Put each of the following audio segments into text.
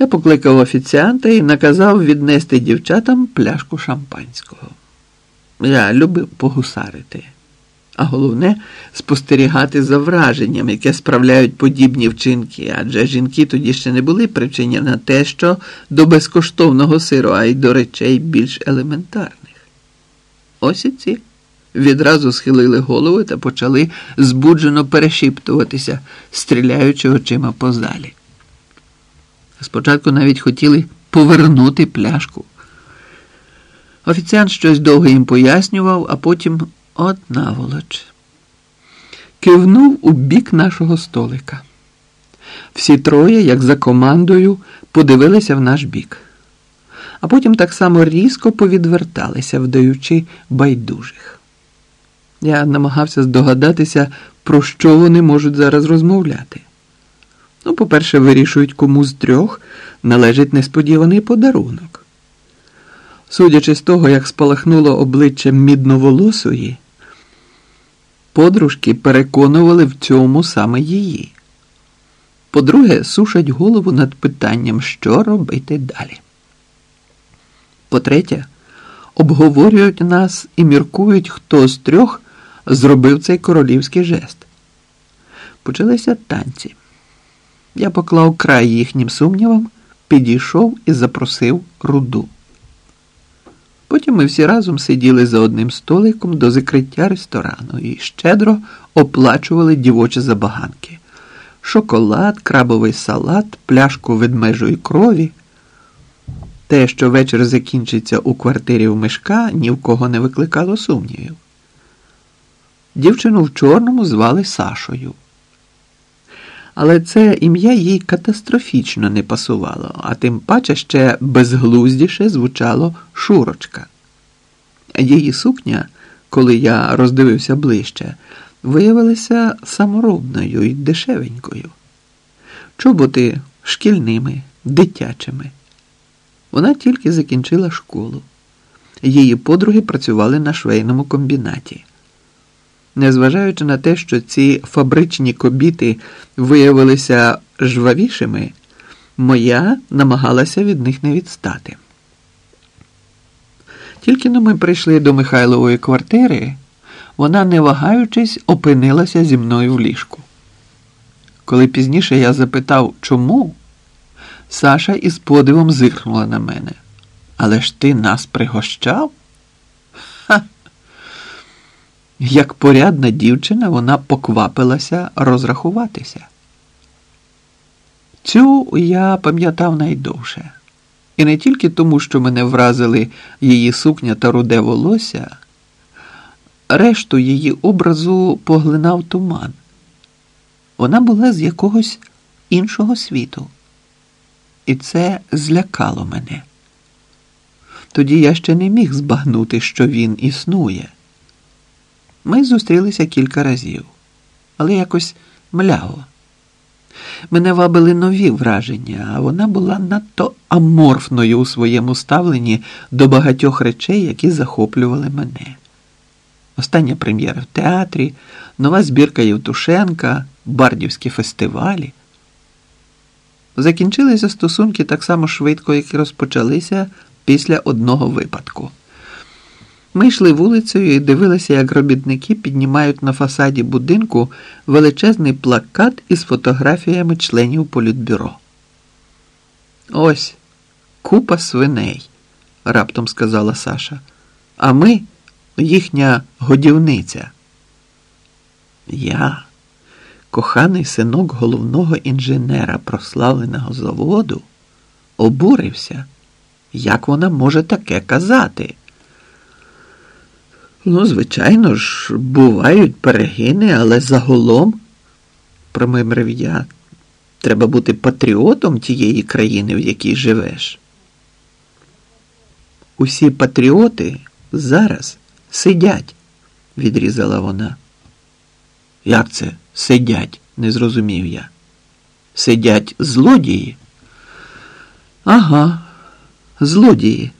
Я покликав офіціанта і наказав віднести дівчатам пляшку шампанського. Я любив погусарити, а головне спостерігати за враженням, яке справляють подібні вчинки, адже жінки тоді ще не були причині на те, що до безкоштовного сиру, а й до речей більш елементарних. Ось і ці відразу схилили голови та почали збуджено перешіптуватися, стріляючи очима по залі. Спочатку навіть хотіли повернути пляшку. Офіціант щось довго їм пояснював, а потім от наволоч. Кивнув у бік нашого столика. Всі троє, як за командою, подивилися в наш бік, а потім так само різко повідверталися, вдаючи байдужих. Я намагався здогадатися, про що вони можуть зараз розмовляти. Ну, по-перше, вирішують, кому з трьох належить несподіваний подарунок. Судячи з того, як спалахнуло обличчя мідноволосої, подружки переконували в цьому саме її. По-друге, сушать голову над питанням, що робити далі. По-третє, обговорюють нас і міркують, хто з трьох зробив цей королівський жест. Почалися танці. Я поклав край їхнім сумнівам, підійшов і запросив руду. Потім ми всі разом сиділи за одним столиком до закриття ресторану і щедро оплачували дівочі забаганки: шоколад, крабовий салат, пляшку ведмежої крові. Те, що вечір закінчиться у квартирі в мешка, ні в кого не викликало сумнівів. Дівчину в чорному звали Сашою. Але це ім'я їй катастрофічно не пасувало, а тим паче ще безглуздіше звучало Шурочка. Її сукня, коли я роздивився ближче, виявилася саморобною і дешевенькою. Чоботи шкільними, дитячими. Вона тільки закінчила школу. Її подруги працювали на швейному комбінаті. Незважаючи на те, що ці фабричні кобіти виявилися жвавішими, моя намагалася від них не відстати. Тільки но ми прийшли до Михайлової квартири, вона, не вагаючись, опинилася зі мною в ліжку. Коли пізніше я запитав, чому, Саша із подивом зиркнула на мене. Але ж ти нас пригощав? Як порядна дівчина, вона поквапилася розрахуватися. Цю я пам'ятав найдовше. І не тільки тому, що мене вразили її сукня та руде волосся, решту її образу поглинав туман. Вона була з якогось іншого світу. І це злякало мене. Тоді я ще не міг збагнути, що він існує. Ми зустрілися кілька разів, але якось мляво. Мене вабили нові враження, а вона була надто аморфною у своєму ставленні до багатьох речей, які захоплювали мене. Остання прем'єра в театрі, нова збірка Євтушенка, бардівські фестивалі. Закінчилися стосунки так само швидко, як і розпочалися після одного випадку. Ми йшли вулицею і дивилися, як робітники піднімають на фасаді будинку величезний плакат із фотографіями членів політбюро. Ось купа свиней, раптом сказала Саша. А ми їхня годівниця. Я, коханий синок головного інженера прославленого заводу, обурився, як вона може таке казати. Ну, звичайно ж, бувають перегини, але загалом, промимрив я, треба бути патріотом тієї країни, в якій живеш. Усі патріоти зараз сидять, відрізала вона. Як це сидять? не зрозумів я. Сидять злодії? Ага, злодії,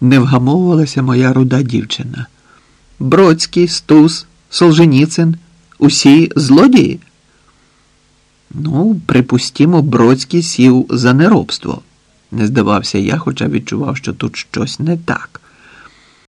не вгамовувалася моя руда дівчина. Бродський, Стус, Солженіцин усі злодії? Ну, припустімо, Бродський сів за неробство. Не здавався я, хоча відчував, що тут щось не так.